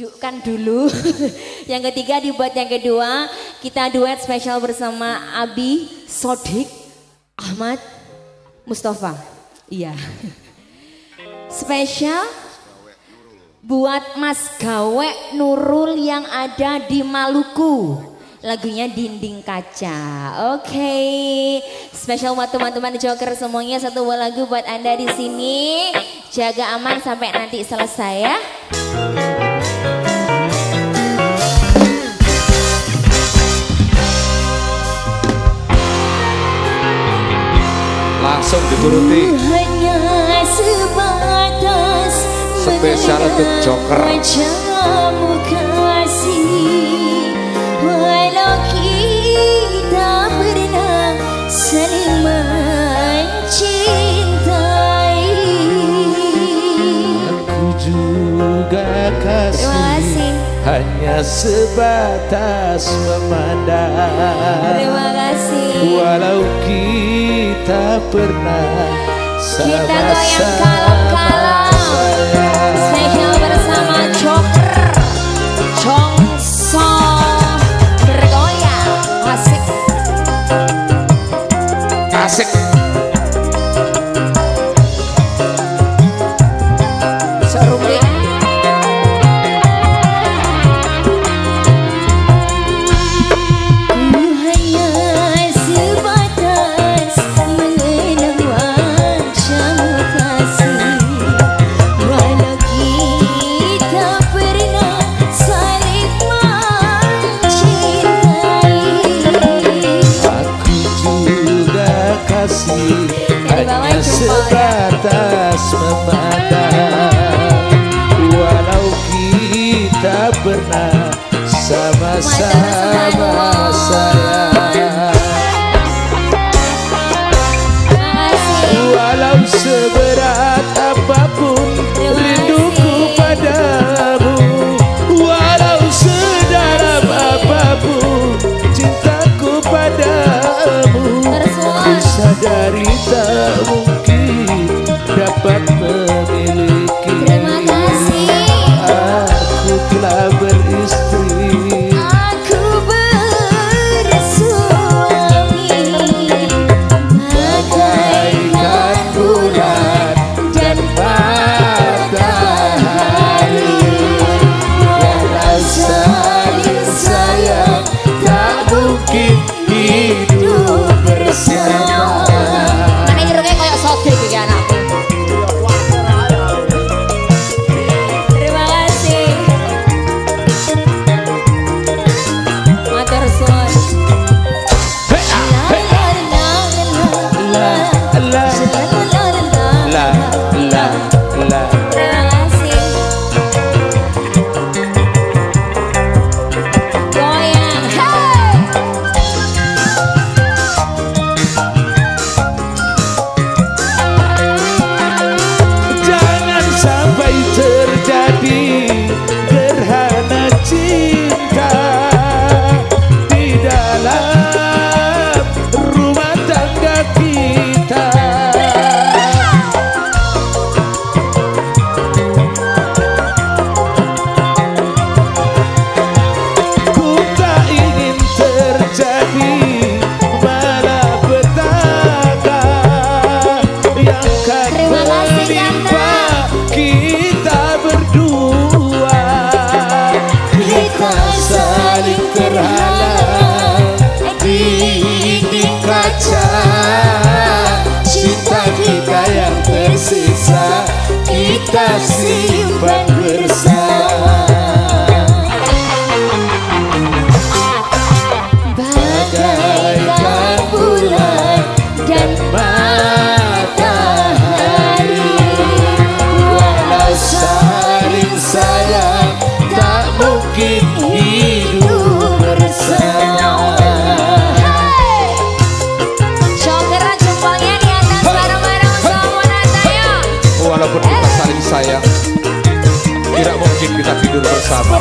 dudukkan dulu. yang ketiga dibuat yang kedua, kita duet spesial bersama Abi, Sodik, Ahmad, Mustafa. Iya. Spesial buat Mas Gawe Nurul yang ada di Maluku. Lagunya Dinding Kaca. Oke. Okay. Spesial buat teman-teman Joker semuanya satu buah lagu buat Anda di sini. Jaga aman sampai nanti selesai ya. Langsung dituruti. Hanya sebatas spesial untuk Joker. walau kita pernah saling mencintai. Aku juga kasih, Terima kasih. hanya sebatas memandang. Terima kasih. Walau kita pernah sama-sama sebatas memandang Walau kita pernah sama-sama sayang. Walau seberat Navidad. Cinta kita yang tersisa kita simpan Mungkin kita tidur bersama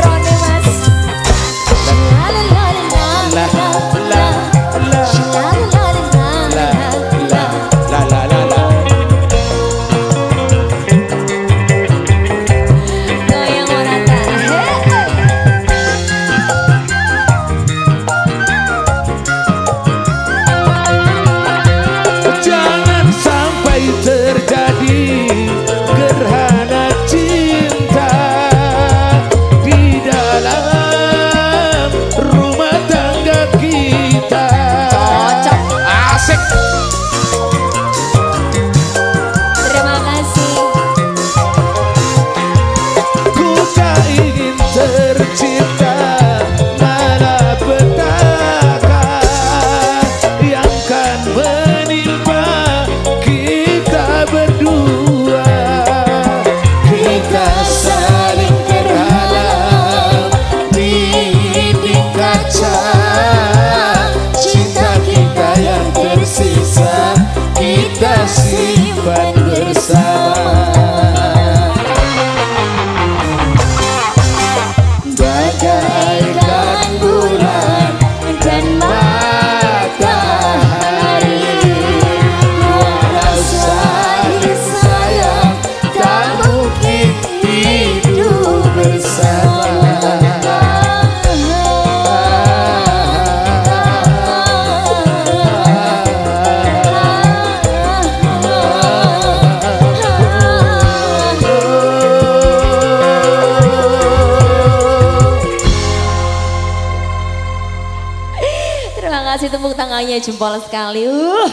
tepuk tangannya jempol sekali. Uh,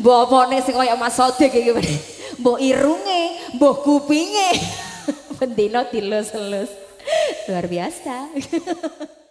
bapaknya sing kayak Mas Sodik iki. Mbok irunge, mbok kupinge. Bendino dilus-lus. Luar biasa.